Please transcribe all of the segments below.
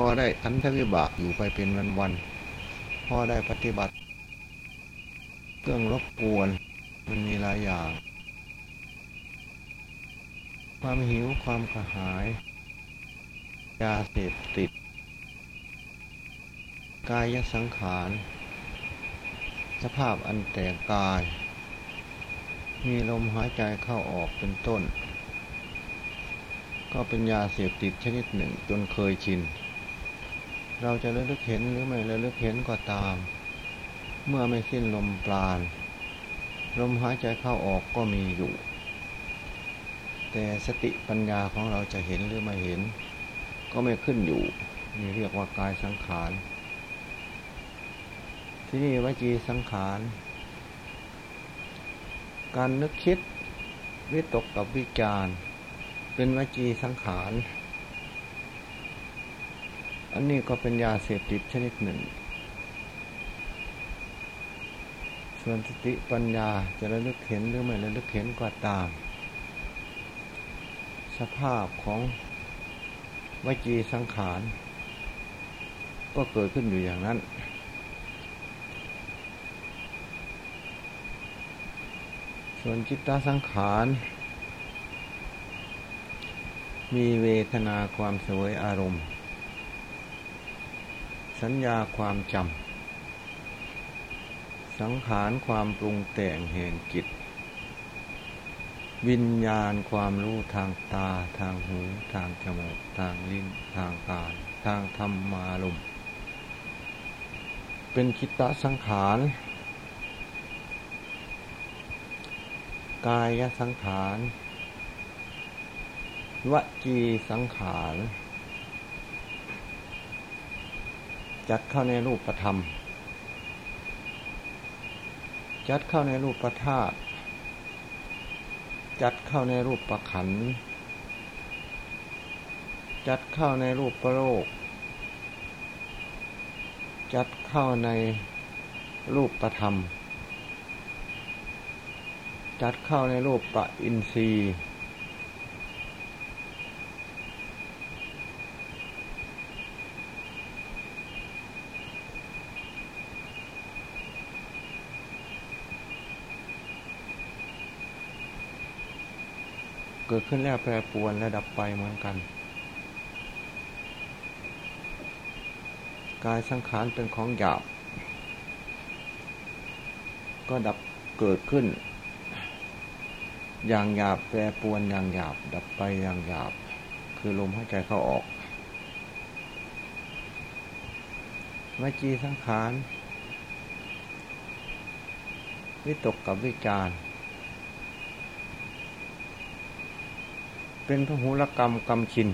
พอได้อันทวิบากอยู่ไปเป็นวันวันพอได้ปฏิบัติ เครื่องรบกวนมันมีหลายอย่าง ความหิวความกระหาย ยาเสพติด กายสังขาร สภาพอันแตกกาย มีลมหายใจเข้าออกเป็นต้น ก็เป็นยาเสพติดชนิดหนึ่งจนเคยชิน เราจะระลึกเห็นหรือไม่ระลึกเห็นก็ตาม เมื่อไม่สิ้นลมปราณลมหายใจเข้าออกก็มีอยู่ แต่สติปัญญาของเราจะเห็นหรือไม่เห็น ก็ไม่ขึ้นอยู่นี่เรียกว่ากายสังขาร ที่นี่วจีสังขาร การนึกคิดวิตกกับวิจารเป็นวจีสังขาร อันนี้ก็เป็นยาเสพติดชนิดหนึ่ง ส่วนสติปัญญาจะระลึกเห็นหรือไม่ระลึกเห็นก็ตาม สภาพของวจีสังขาร ก็เกิดขึ้นอยู่อย่างนั้น ส่วนจิตตสังขารมีเวทนาความสวยอารมณ์ สัญญาความจำ สังขารความปรุงแต่งแห่งจิต วิญญาณความรู้ทางตาทางหู ทางจมูก ทางลิ้น ทางกาย ทางธรรมารมเป็นคิตตสังขาร กายสังขารวจีสังขาร จัดเข้าในรูปประธรรม จัดเข้าในรูปประธาตจัดเข้าในรูปประขัน จัดเข้าในรูปประโลก จัดเข้าในรูปประธรรม จัดเข้าในรูปประอินทรีย์ กิดขึ้นแล้วแปรปรวนและดับไปเหมือนกัน กายสังขารเป็นของหยาบ ก็ดับเกิดขึ้น อย่างหยาบแปรปรวนอย่างหยาบ ดับไปอย่างหยาบ คือลมหายใจเข้าออกวจีสังขาร วิตกกับวิจารณ์ เป็นพหุรกรรมกรรมชิน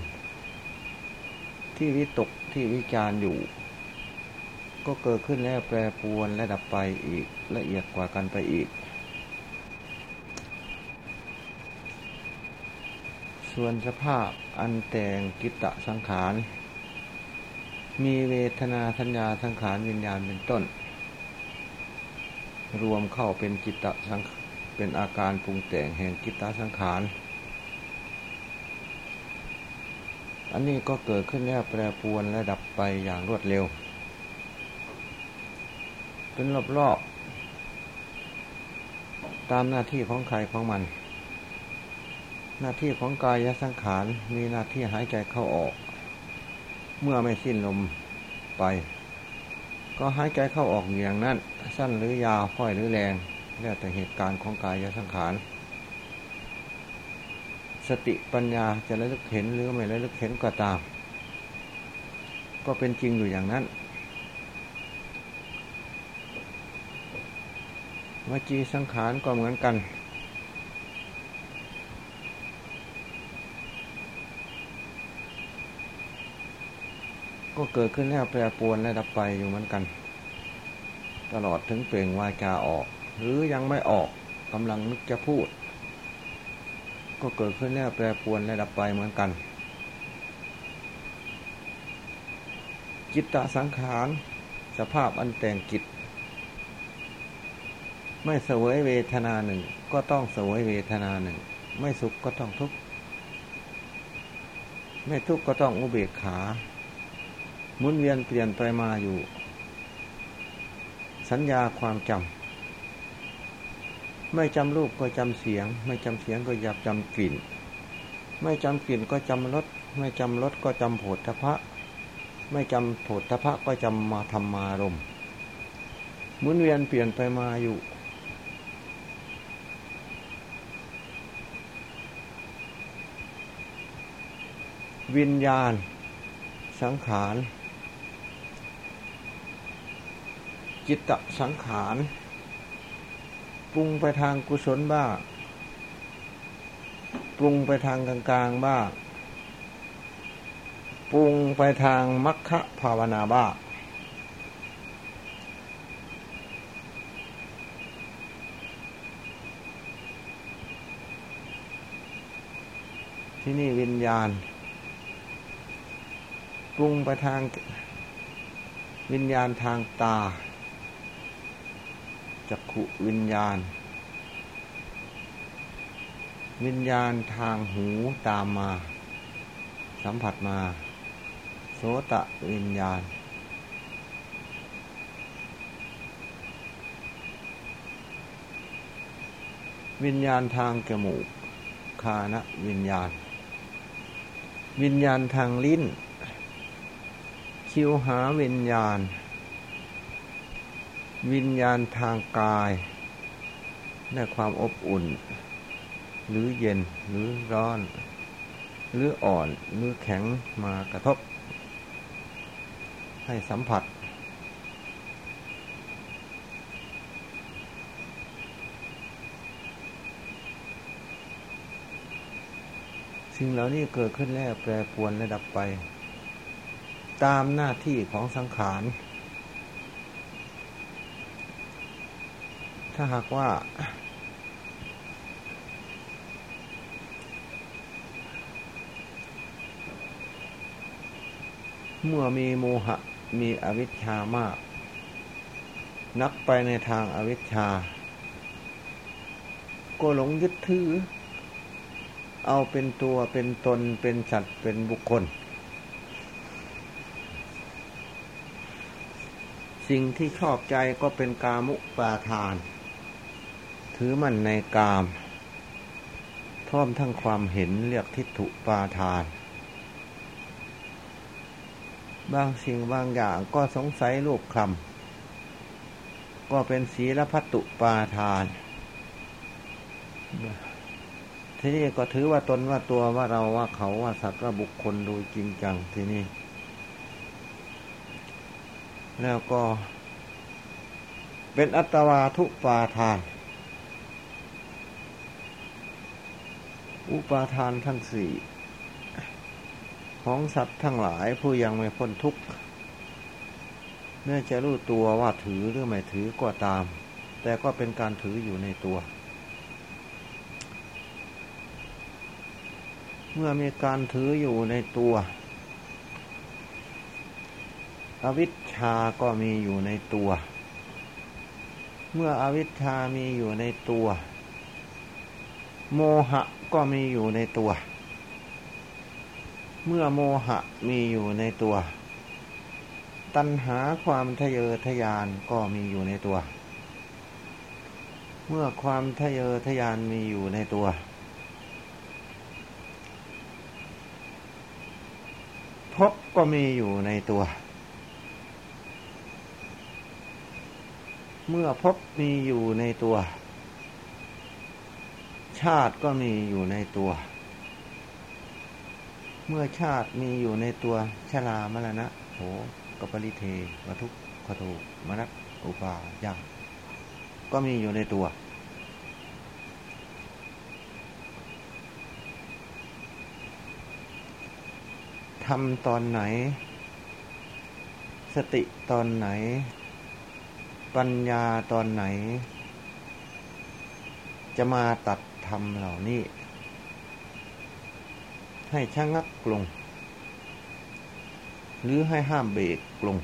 ที่วิตกที่วิจารอยู่ ก็เกิดขึ้นแล้วแปรปรวนและดับไปอีกละเอียดกว่ากันไปอีก ส่วนสภาพอันแต่งกิตตสังขาร มีเวทนาสัญญาสังขารวิญญาณเป็นต้น รวมเข้าเป็นจิตตสังเป็นอาการปรุงแต่งแห่งกิตตสังขาร อันนี้ก็เกิดขึ้นแล้วแปรปรวนและดับไปอย่างรวดเร็ว เป็นรอบๆตามหน้าที่ของใครของมัน หน้าที่ของกายสังขารมีหน้าที่หายใจเข้าออก เมื่อไม่สิ้นลมไป ก็หายใจเข้าออกอย่างนั้น สั้นหรือยาวค่อยหรือแรงแล้วแต่เหตุการณ์ของกายสังขาร สติปัญญาจะระลึกเห็นหรือไม่ระลึกเห็นก็ตาม ก็เป็นจริงอยู่อย่างนั้นวจีสังขารก็เหมือนกัน ก็เกิดขึ้นแล้วแปรปรวนและดับไปอยู่เหมือนกัน ตลอดถึงเปล่งวาจาออก หรือยังไม่ออกกำลังนึกจะพูด ก็เกิดขึ้นแล้วแปรปรวนและดับไปเหมือนกัน จิตตสังขาร สภาพอันแต่งจิตไม่เสวยเวทนาหนึ่ง ก็ต้องเสวยเวทนาหนึ่ง ไม่สุขก็ต้องทุกข์ ไม่ทุกข์ก็ต้องอุเบกขาหมุนเวียนเปลี่ยนไปมาอยู่ สัญญาความจำ ไม่จำรูปก็จำเสียง ไม่จำเสียงก็อยากจำกลิ่น ไม่จำกลิ่นก็จำรสไม่จำรสก็จำโผฏฐพะ ไม่จำโผฏฐพะก็จำมาธรรมารมหมุนเวียนเปลี่ยนไปมาอยู่ วิญญาณ สังขาร จิตตสังขาร ปรุงไปทางกุศลบ้าง ปรุงไปทางกลางๆบ้าง ปรุงไปทางมัคคะภาวนาบ้างที่นี่วิญญาณปรุงไปทางวิญญาณทางตา จักขุวิญญาณ วิญญาณทางหูตามมา สัมผัสมา โสตะวิญญาณ วิญญาณทางจมูกคานะวิญญาณ วิญญาณทางลิ้นคิวหาวิญญาณ วิญญาณทางกายได้ความอบอุ่น หรือเย็นหรือร้อน หรืออ่อนหรือแข็งมากระทบ ให้สัมผัส สิ่งเหล่านี้เกิดขึ้นแล้วแปรปวนและดับไป ตามหน้าที่ของสังขาร ถ้าหากว่า เมื่อมีโมหะมีอวิชชามาก นักไปในทางอาวิชชา ก็หลงยึดถือ เอาเป็นตัวเป็นตนเป็นสัตว์เป็นบุคคล สิ่งที่ชอบใจก็เป็นกามุปาทาน ถือมันในกาม พร้อมทั้งความเห็นเรียกทิฏฐุปาทาน บางสิ่งบางอย่างก็สงสัยรูปคำก็เป็นศีลพัตตุปาทาน ทีนี้ก็ถือว่าตนว่าตัวว่าเราว่าเขาว่าสัตว์ว่าบุคคลโดยจริงจังทีนี้แล้วก็เป็นอัตวาทุปาทาน อุปาทานทั้งสี่ของสัตว์ทั้งหลายผู้ยังไม่พ้นทุกข์เมื่อจะรู้ตัวว่าถือหรือไม่ถือก็ตาม แต่ก็เป็นการถืออยู่ในตัว เมื่อมีการถืออยู่ในตัว อวิชชาก็มีอยู่ในตัว เมื่ออวิชชามีอยู่ในตัว โมหะ ก็มีอยู่ในตัว เมื่อโมหะมีอยู่ในตัว ตัณหาความทะเยอทะยานก็มีอยู่ในตัว เมื่อความทะเยอทะยานมีอยู่ในตัว พบก็มีอยู่ในตัว เมื่อพบมีอยู่ในตัว ชาติก็มีอยู่ในตัว เมื่อชาติมีอยู่ในตัวชรามรณะโหกปริเทวทุกขโทมนัอุปายาก็มีอยู่ในตัว ทำตอนไหน สติตอนไหน ปัญญาตอนไหน จะมาตัด ธรรมเหล่านี้ ให้ชะงักลง หรือให้ห้ามเบรกลง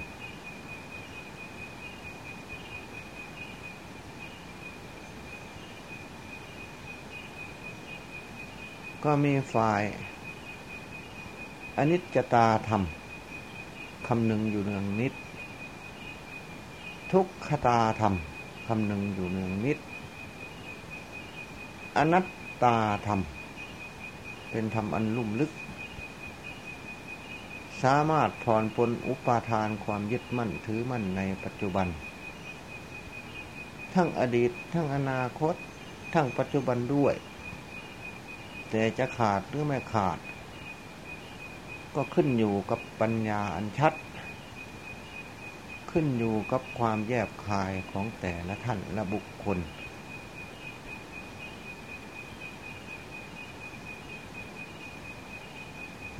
ก็มีฝ่าย อนิจจตาธรรมคำหนึ่งอยู่เนืองนิด ทุกขตาธรรมคำหนึ่งอยู่เนืองนิด อนัตตาธรรม เป็นธรรมอันลุ่มลึก สามารถผ่อนปลนอุปาทานความยึดมั่นถือมั่นในปัจจุบัน ทั้งอดีต ทั้งอนาคต ทั้งปัจจุบันด้วย แต่จะขาดหรือไม่ขาด ก็ขึ้นอยู่กับปัญญาอันชัด ขึ้นอยู่กับความแยบคายของแต่ละท่านและบุคคล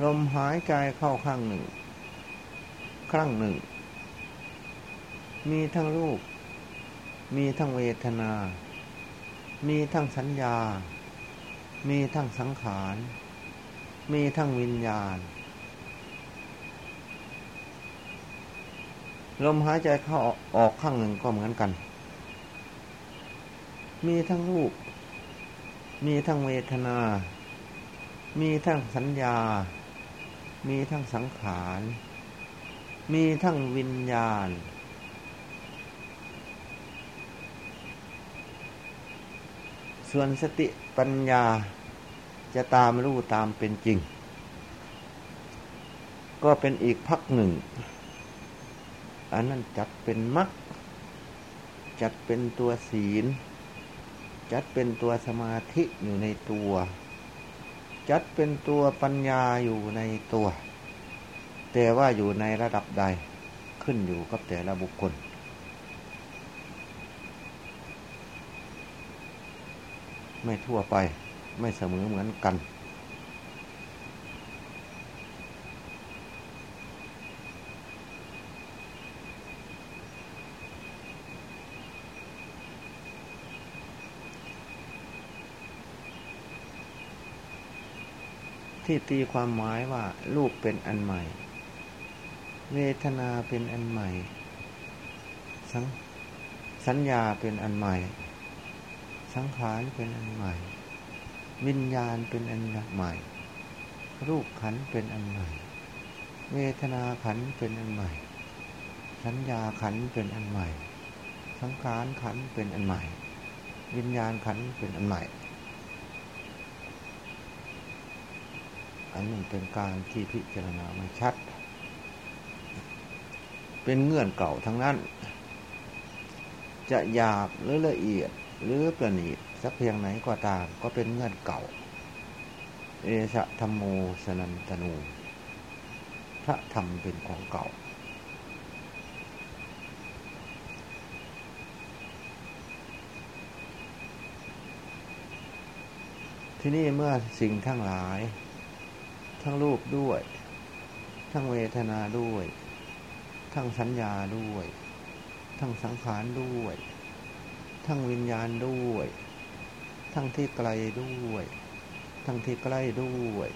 ลมหายใจเข้าข้างหนึ่ง ครั้งหนึ่ง มีทั้งรูป มีทั้งเวทนา มีทั้งสัญญา มีทั้งสังขาร มีทั้งวิญญาณ ลมหายใจเข้าออกข้างหนึ่งก็เหมือนกัน มีทั้งรูป มีทั้งเวทนา มีทั้งสัญญา มีทั้งสังขาร มีทั้งวิญญาณ ส่วนสติปัญญาจะตามรู้ตามเป็นจริง ก็เป็นอีกพักหนึ่ง อันนั้นจัดเป็นมักจัดเป็นตัวศีล จัดเป็นตัวสมาธิอยู่ในตัว จัดเป็นตัวปัญญาอยู่ในตัว แต่ว่าอยู่ในระดับใดขึ้นอยู่กับแต่ละบุคคล ไม่ทั่วไปไม่เสมอเหมือนกัน ที่ตีความหมายว่ารูปเป็นอันใหม่ เวทนาเป็นอันใหม่ สังสัญญาเป็นอันใหม่ สังขารเป็นอันใหม่ วิญญาณเป็นอันใหม่ รูปขันเป็นอันใหม่ เวทนาขันเป็นอันใหม่ สัญญาขันเป็นอันใหม่ สังขารขันเป็นอันใหม่ วิญญาณขันเป็นอันใหม่ อันนี้เป็นการที่พิจารณาไม่ชัด เป็นเงื่อนเก่าทั้งนั้น จะหยาบหรือละเอียดหรือประณีตสักเพียงไหนก็ตามก็เป็นเงื่อนเก่า เอชะธรรมโมสนันตนู พระธรรมเป็นของเก่า ที่นี่เมื่อสิ่งทั้งหลาย ทั้งรูปด้วย ทั้งเวทนาด้วย ทั้งสัญญาด้วย ทั้งสังขารด้วย ทั้งวิญญาณด้วย ทั้งที่ไกลด้วย ทั้งที่ใกล้ด้วย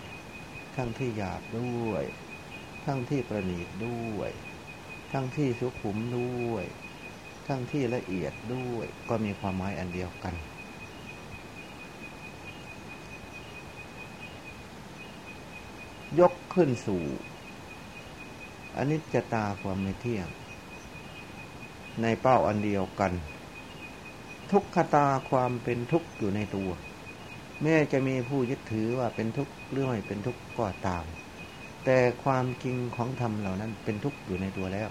ทั้งที่หยาบด้วย ทั้งที่ประณีตด้วย ทั้งที่สุขุมด้วย ทั้งที่ละเอียดด้วยก็มีความหมายอันเดียวกัน ยกขึ้นสู่อนิจจตาความไม่เที่ยง ในเป้าอันเดียวกัน ทุกขตาความเป็นทุกข์อยู่ในตัว แม้จะมีผู้ยึดถือว่าเป็นทุกข์หรือไม่เป็นทุกข์ก็ตาม แต่ความจริงของธรรมเหล่านั้นเป็นทุกข์อยู่ในตัวแล้ว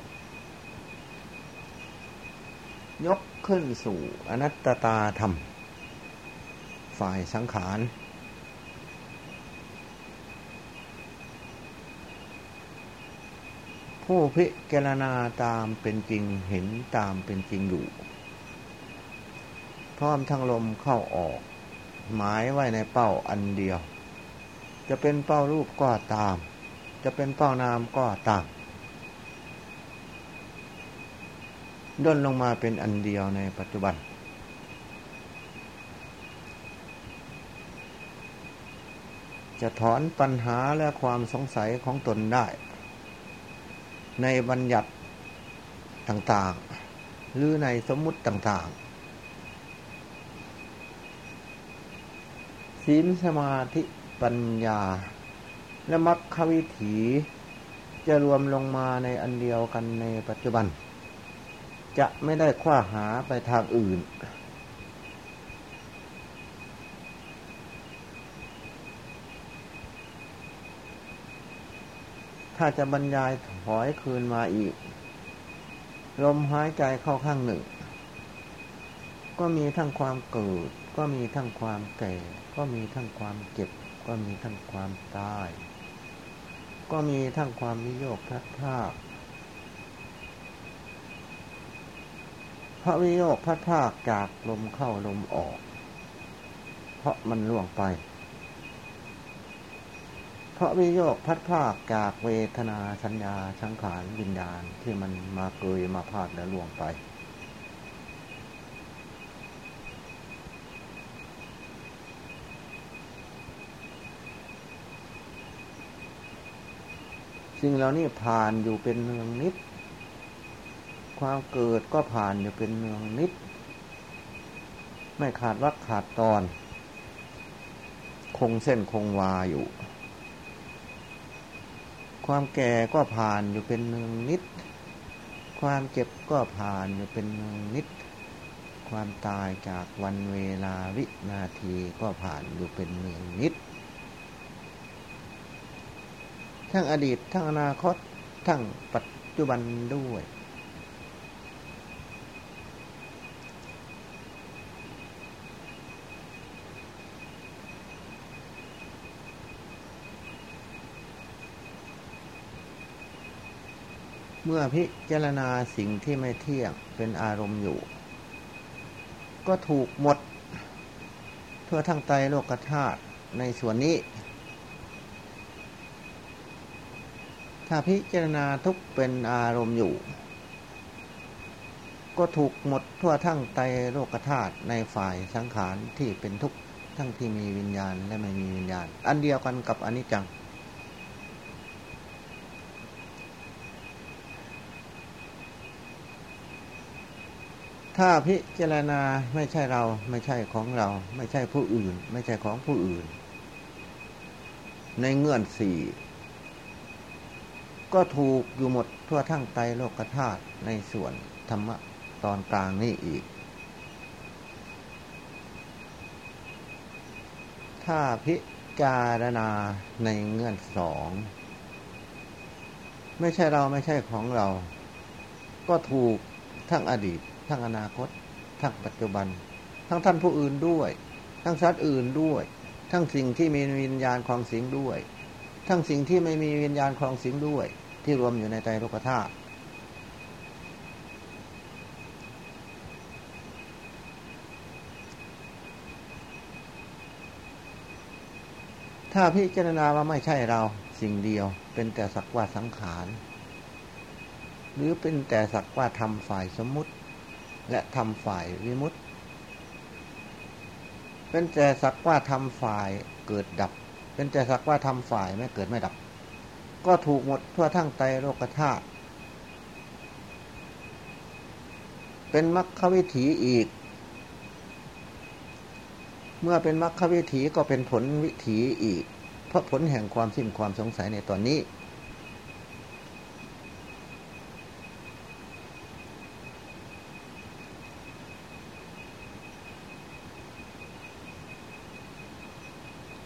ยกขึ้นสู่อนัตตาธรรม ฝ่ายสังขาร ผู้พิจารณาตามเป็นจริงเห็นตามเป็นจริงอยู่พร้อมทั้งลมเข้าออก หมายไว้ในเป้าอันเดียว จะเป็นเป้ารูปก็ตาม จะเป็นเป้านามก็ตามด้นลงมาเป็นอันเดียวในปัจจุบัน จะถอนปัญหาและความสงสัยของตนได้ ในบัญญัติต่างๆ หรือในสมมุติต่างๆ ศีลสมาธิปัญญา และมรรควิถีจะรวมลงมาในอันเดียวกันในปัจจุบัน จะไม่ได้คว้าหาไปทางอื่น ถ้าจะบรรยายถอยคืนมาอีก ลมหายใจเข้าข้างหนึ่ง ก็มีทั้งความเกิด ก็มีทั้งความแก่ ก็มีทั้งความเจ็บ ก็มีทั้งความตาย ก็มีทั้งความวิโยคทัดท่าพระวิโยคพัดภาคจากลมเข้าลมออก เพราะมันล่วงไป เพราะวิโยคพัดภาคจากเวทนาสัญญาสังขารวิญญาณที่มันมาเกยมาพาดและล่วงไป สิ่งเหล่านี้ผ่านอยู่เป็นเนืองนิด ความเกิดก็ผ่านอยู่เป็นเนืองนิด ไม่ขาดวักขาดตอน คงเส้นคงวาอยู่ ความแก่ก็ผ่านอยู่เป็นเนืองนิด ความเจ็บก็ผ่านอยู่เป็นเนืองนิด ความตายจากวันเวลาวินาทีก็ผ่านอยู่เป็นเนืองนิด ทั้งอดีตทั้งอนาคตทั้งปัจจุบันด้วย เมื่อพิจารณาสิ่งที่ไม่เที่ยงเป็นอารมณ์อยู่ ก็ถูกหมด ทั่วทั้งไตโลกธาตุในส่วนนี้ ถ้าพิจารณาทุกเป็นอารมณ์อยู่ ก็ถูกหมดทั่วทั้งไตโลกธาตุในฝ่ายสังขารที่เป็นทุกทั้งที่มีวิญญาณและไม่มีวิญญาณ อันเดียวกันกับอนิจจัง ถ้าพิจารณาไม่ใช่เราไม่ใช่ของเรา ไม่ใช่ผู้อื่น ไม่ใช่ของผู้อื่น ในเงื่อนสี่ก็ถูกอยู่หมดทั่วทั้งไตโลกธาตุในส่วนธรรมะตอนกลางนี่อีก ถ้าพิจารณาในเงื่อนสองไม่ใช่เราไม่ใช่ของเรา ก็ถูกทั้งอดีต ทั้งอนาคต ทั้งปัจจุบัน ทั้งท่านผู้อื่นด้วย ทั้งสัตว์อื่นด้วย ทั้งสิ่งที่มีวิญญาณของสิงด้วย ทั้งสิ่งที่ไม่มีวิญญาณของสิงด้วย ที่รวมอยู่ในใจโลกธาตุถ้าพิจารณาว่าไม่ใช่เราสิ่งเดียว เป็นแต่สักว่าสังขาร หรือเป็นแต่สักว่าทำฝ่ายสมมติ และทำฝ่ายวิมุตติเป็นแต่สักว่าทำฝ่ายเกิดดับ เป็นแต่สักว่าทำฝ่ายไม่เกิดไม่ดับ ก็ถูกหมดทั่วทั้งไตโลกธาตุเป็นมรรควิถีอีก เมื่อเป็นมรรควิถีก็เป็นผลวิถีอีก เพราะผลแห่งความสิ้นความสงสัยในตอนนี้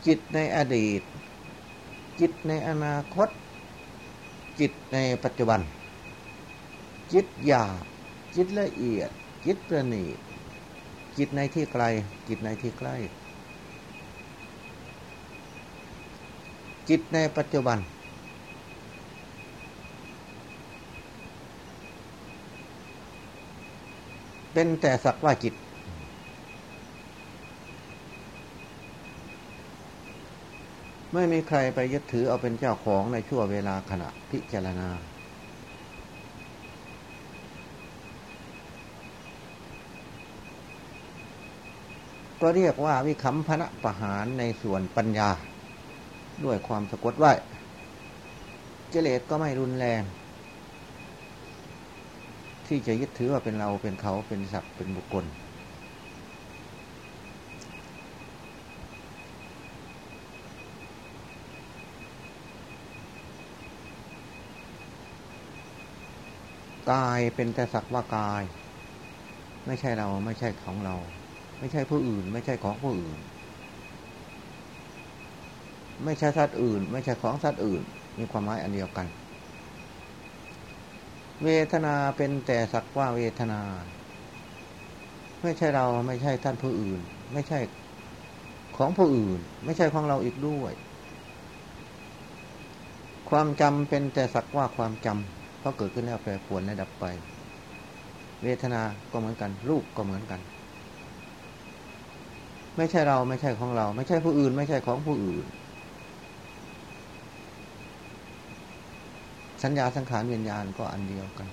จิตในอดีต จิตในอนาคต จิตในปัจจุบัน จิตหยาบจิตละเอียด จิตประณีตจิตในที่ไกล จิตในที่ใกล้ จิตในปัจจุบัน เป็นแต่สักว่าจิต ไม่มีใครไปยึดถือเอาเป็นเจ้าของในช่วงเวลาขณะพิจารณา ก็เรียกว่าวิคัมพนะประหารในส่วนปัญญา ด้วยความสะกดไว้เจเลตก็ไม่รุนแรง ที่จะยึดถือว่าเป็นเราเป็นเขาเป็นสัตว์เป็นบุคคล กายเป็นแต่สักว่ากาย ไม่ใช่เราไม่ใช่ของเรา ไม่ใช่ผู้อื่น ไม่ใช่ของผู้อื่น ไม่ใช่สัตว์อื่น ไม่ใช่ของสัตว์อื่น มีความหมายอันเดียวกัน เวทนาเป็นแต่สักว่าเวทนา ไม่ใช่เราไม่ใช่ท่านผู้อื่น ไม่ใช่ของผู้อื่น ไม่ใช่ของเราอีกด้วย ความจำเป็นแต่สักว่าความจำ เพราะเกิดขึ้นแล้วแปรปรวนและดับไป เวทนาก็เหมือนกัน รูปก็เหมือนกัน ไม่ใช่เราไม่ใช่ของเรา ไม่ใช่ผู้อื่น ไม่ใช่ของผู้อื่น สัญญาสังขารวิญญาณก็อันเดียวกัน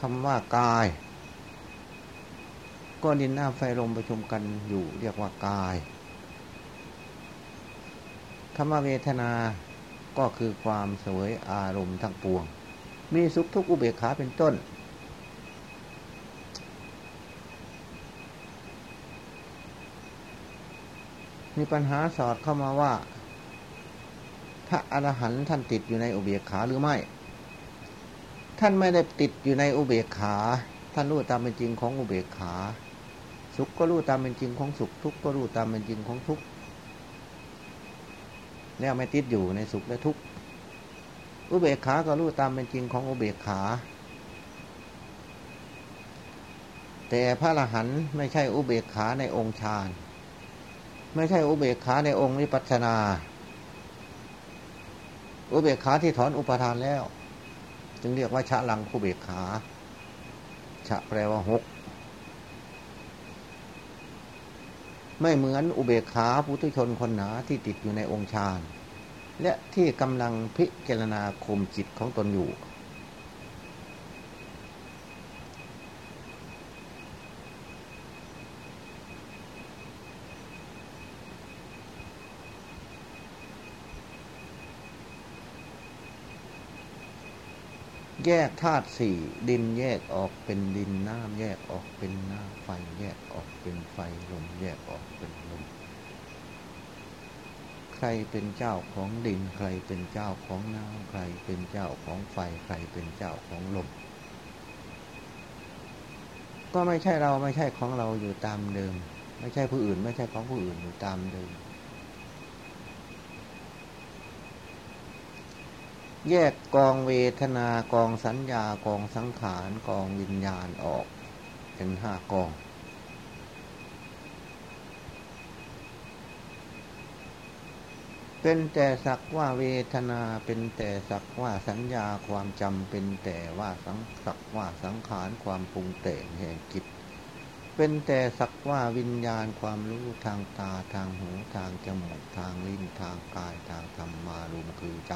คำว่ากาย ก็ดินน้ำไฟลมประชุมกันอยู่เรียกว่ากายคำว่าเวทนาก็คือความสวยอารมณ์ทั้งปวง มีสุขทุกข์อุเบกขาเป็นต้น มีปัญหาสอดเข้ามาว่า พระอรหันต์ท่านติดอยู่ในอุเบกขาหรือไม่ ท่านไม่ได้ติดอยู่ในอุเบกขา ท่านรู้ตามเป็นจริงของอุเบกขา สุขก็รู้ตามเป็นจริงของสุข ทุกข์ก็รู้ตามเป็นจริงของทุกข์แล้วไม่ติดอยู่ในสุขและทุกข์อุเบกขาก็รู้ตามเป็นจริงของอุเบกขา แต่พระอรหันต์ไม่ใช่อุเบกขาในองค์ฌานไม่ใช่อุเบกขาในองค์วิปัสสนา อุเบกขาที่ถอนอุปทานแล้ว จึงเรียกว่าชะลังคูเบกขาชะแปลว่าหก ไม่เหมือนอุเบกขาปุถุชนคนหนาที่ติดอยู่ในองค์ฌานและที่กำลังพิจารณาคมจิตของตนอยู่ แยกธาตุสี่ดินแยกออกเป็นดินน้ำแยกออกเป็นน้ำไฟแยกออกเป็นไฟลมแยกออกเป็นลมใครเป็นเจ้าของดินใครเป็นเจ้าของน้ำใครเป็นเจ้าของไฟใครเป็นเจ้าของลม ก็ไม่ใช่เราไม่ใช่ของเราอยู่ตามเดิม ไม่ใช่ผู้อื่น ไม่ใช่ของผู้อื่นอยู่ตามเดิม แยกกองเวทนากองสัญญากองสังขารกองวิญญาณออก เป็นห้ากอง เป็นแต่สักว่าเวทนาเป็นแต่สักว่าสัญญาความจำเป็นแต่ว่าสังสักว่าสังขารความปรุงแต่งแห่งจิตเป็นแต่สักว่าวิญญาณความรู้ทางตาทางหูทางจมูกทางลิ้นทางกายทางธรรมารุมคือใจ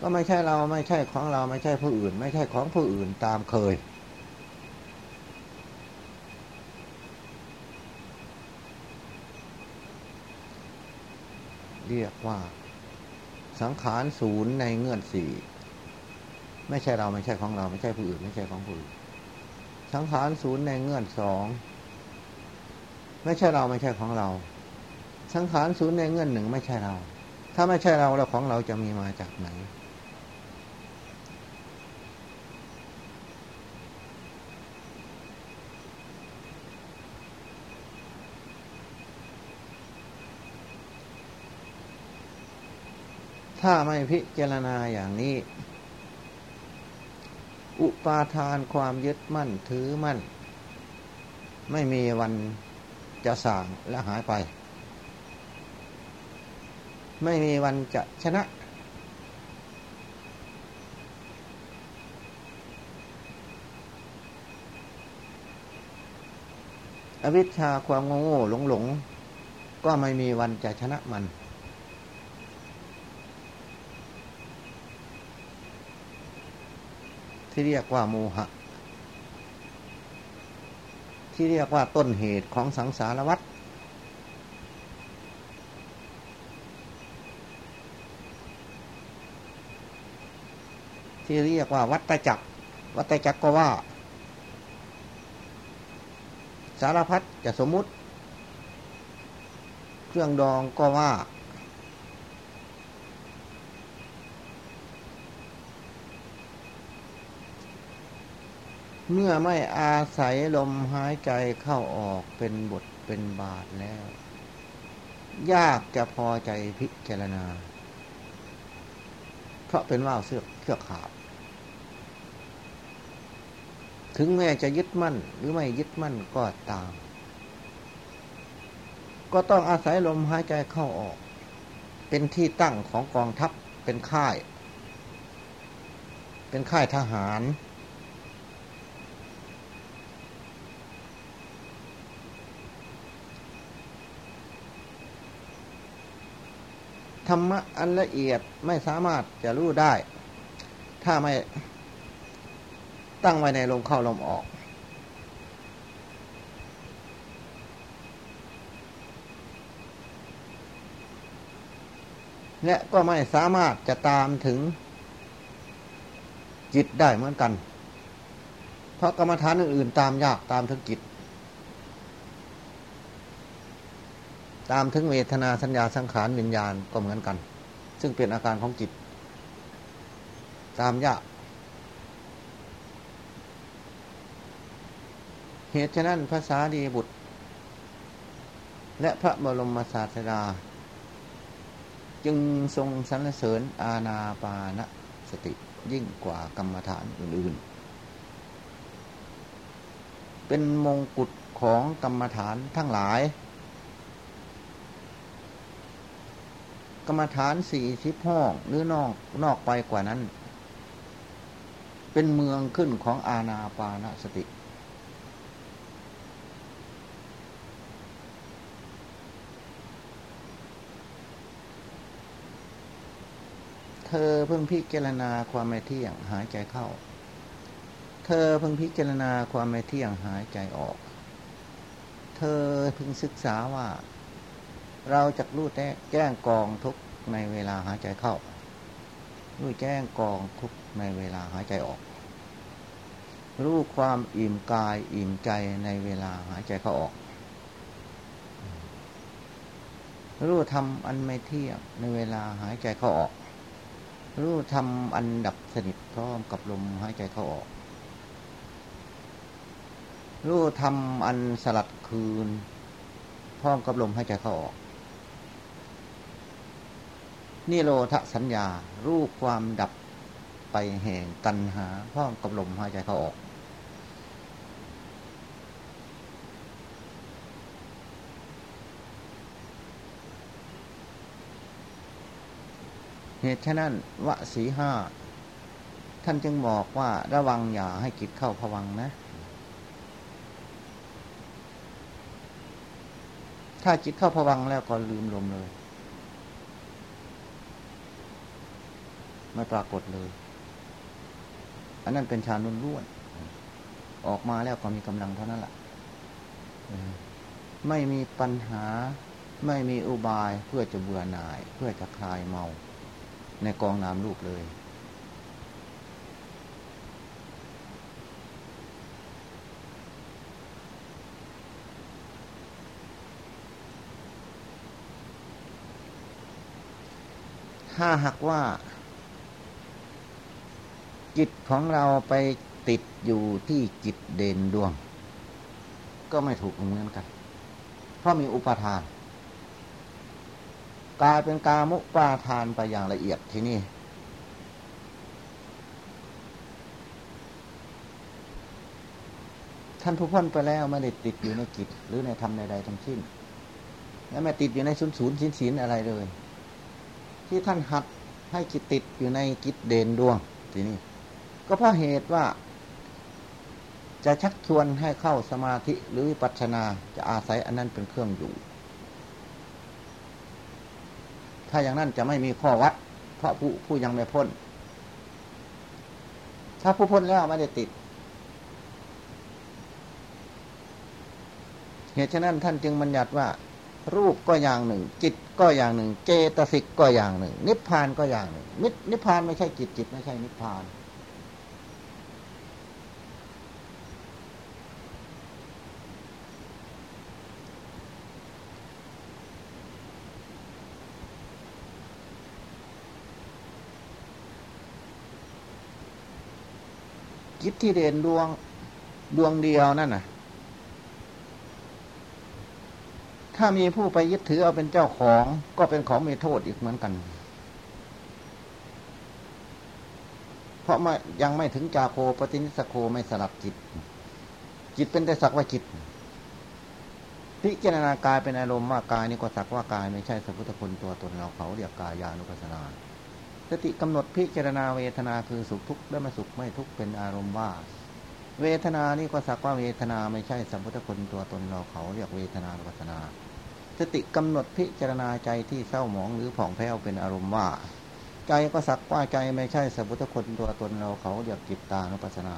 ก็ไม่ใช่เราไม่ใช่ของเราไม่ใช่ผู้อื่น ไม่ใช่ของผู้อื่นตามเคย เรียกว่า สังขารศูนย์ในเงื่อนสี่ไม่ใช่เราไม่ใช่ของเราไม่ใช่ผู้อื่น ไม่ใช่ของผู้อื่น สังขารศูนย์ในเงื่อนสองไม่ใช่เราไม่ใช่ของเรา สังขารศูนย์ในเงื่อนหนึ่งไม่ใช่เรา ถ้าไม่ใช่เราแล้วของเราจะมีมาจากไหน ถ้าไม่พิจารณาอย่างนี้ อุปาทานความยึดมั่นถือมั่น ไม่มีวันจะสางและหายไป ไม่มีวันจะชนะ อวิชชาความโง่หลงหลงก็ไม่มีวันจะชนะมัน ที่เรียกว่าโมหะ ที่เรียกว่าต้นเหตุของสังสารวัฏที่เรียกว่าวัตจักร วัตจักรก็ว่า สารพัดจะสมมุติ เครื่องดองก็ว่า เมื่อไม่อาศัยลมหายใจเข้าออกเป็นบทเป็นบาทแล้ว ยากจะพอใจพิจารณา เพราะเป็นว่าวเสือกเสือกขาด ถึงแม้จะยึดมั่นหรือไม่ยึดมั่นก็ตาม ก็ต้องอาศัยลมหายใจเข้าออก เป็นที่ตั้งของกองทัพเป็นค่าย เป็นค่ายทหาร ธรรมะอันละเอียดไม่สามารถจะรู้ได้ ถ้าไม่ตั้งไว้ในลมเข้าลมออก และก็ไม่สามารถจะตามถึงจิตได้เหมือนกัน เพราะกรรมฐานอื่นๆตามยากตามถึงจิต ตามถึงเวทนาสัญญาสังขารวิญญาณก็เหมือนกัน ซึ่งเป็นอาการของจิต ตามยากเหตุฉะนั้นภาษาดีบุตร และพระบรมศาสดา จึงทรงสรรเสริญอาณาปานสติยิ่งกว่ากรรมฐานอื่นๆ เป็นมงกุฎของกรรมฐานทั้งหลาย ก รรมฐานสี่สิบห้องหรือนอกนอกไปกว่านั้น เป็นเมืองขึ้นของอาณาปานสติ เธอเพิ่งพิจารณาความไม่เที่ยงหายใจเข้า เธอเพิ่งพิจารณาความไม่เที่ยงหายใจออก เธอเพิ่งศึกษาว่า เราจะรู้แจ้งกองทุกในเวลาหายใจเข้ารู้แจ้งกองทุกในเวลาหายใจออก รู้ความอิ่มกายอิ่มใจในเวลาหายใจเข้าออก รู้ทำอันไม่เที่ยงในเวลาหายใจเข้าออก รู้ทำอันดับสนิทพร้อมกับลมหายใจเข้าออก รู้ทำอันสลัดคืนพร้อมกับลมหายใจเข้าออก นี่โลทะสัญญา รูปความดับไปแห่งตัณหาพร้อมกับลมหายใจเข้าออก เหตุฉะนั้นวะสีห้า ท่านจึงบอกว่าระวังอย่าให้จิตเข้าผวังนะ ถ้าจิตเข้าผวังแล้วก็ลืมลมเลย ไม่ปรากฏเลย อันนั้นเป็นฌานล้วนๆออกมาแล้วก็มีกำลังเท่านั้นแหละไม่มีปัญหา ไม่มีอุบายเพื่อจะเบื่อหน่าย เพื่อจะคลายเมา ในกองน้ำลูกเลย ถ้าหากว่า จิตของเราไปติดอยู่ที่จิตเด่นดวง ก็ไม่ถูกเหมือนกัน เพราะมีอุปทาน กลายเป็นกามุปาทานไปอย่างละเอียดที่นี่ ท่านผู้พ้นไปแล้วไม่ได้ติดอยู่ในกิจหรือในธรรมใดๆทั้งสิ้น และไม่ติดอยู่ในศูนย์ศูนย์สินสินอะไรเลย ที่ท่านหัดให้จิตติดอยู่ในกิจเด่นดวงที่นี้ ก็เพราะเหตุว่า จะชักชวนให้เข้าสมาธิหรือวิปัชนาจะอาศัยอันนั้นเป็นเครื่องอยู่ ถ้าอย่างนั้นจะไม่มีข้อวัด เพราะผู้ผู้ยังไม่พ้น ถ้าผู้พ้นแล้วไม่ได้ติด เหตุฉะนั้นท่านจึงบัญญัติว่า รูปก็อย่างหนึ่ง จิตก็อย่างหนึ่ง เจตสิกก็อย่างหนึ่ง นิพพานก็อย่างหนึ่งนิพพานไม่ใช่จิตจิตไม่ใช่นิพพาน จิตที่เด่นดวงดวงเดียวนั่นน่ะ ถ้ามีผู้ไปยึดถือเอาเป็นเจ้าของก็เป็นของมีโทษอีกเหมือนกัน เพราะไม่ยังไม่ถึงจาโคปฏินิสโคไม่สลับจิต จิตเป็นแต่สักว่าจิตพิจารณากายเป็นอารมณ์ว่ากายนี่ก็สักว่ากายไม่ใช่สัพพุทธคุณตัวตนเราเขาเรียกกายานุปัสสนา สติกำหนดพิจารณาเวทนาคือสุขทุกข์และไม่สุขไม่ทุกข์เป็นอารมณ์ว่า เวทนานี่ก็สักว่าเวทนาไม่ใช่สัมพุทธคุณตัวตนเราเขาเรียกเวทนานุปัสนา สติกำหนดพิจารณาใจที่เศร้าหมองหรือผ่องแผ้วเป็นอารมณ์ว่า ใจก็สักว่าใจไม่ใช่สัพพุทธคุณตัวตนเราเขาเรียกจิตตานุปัสนา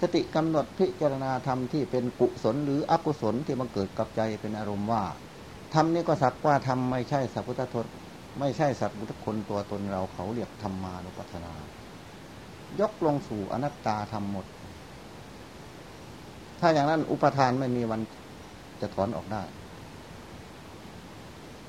สติกำหนดพิจารณาธรรมที่เป็นกุศลหรืออกุศลที่มันเกิดกับใจเป็นอารมณ์ว่าธรรมนี้ก็สักว่าธรรมไม่ใช่สัพพุทธทศ ไม่ใช่สัตบุตรคนตัวตนเราเขาเรียกธรรมานุปัสสนา ยกลงสู่อนัตตาทำหมด ถ้าอย่างนั้นอุปทานไม่มีวันจะถอนออกได้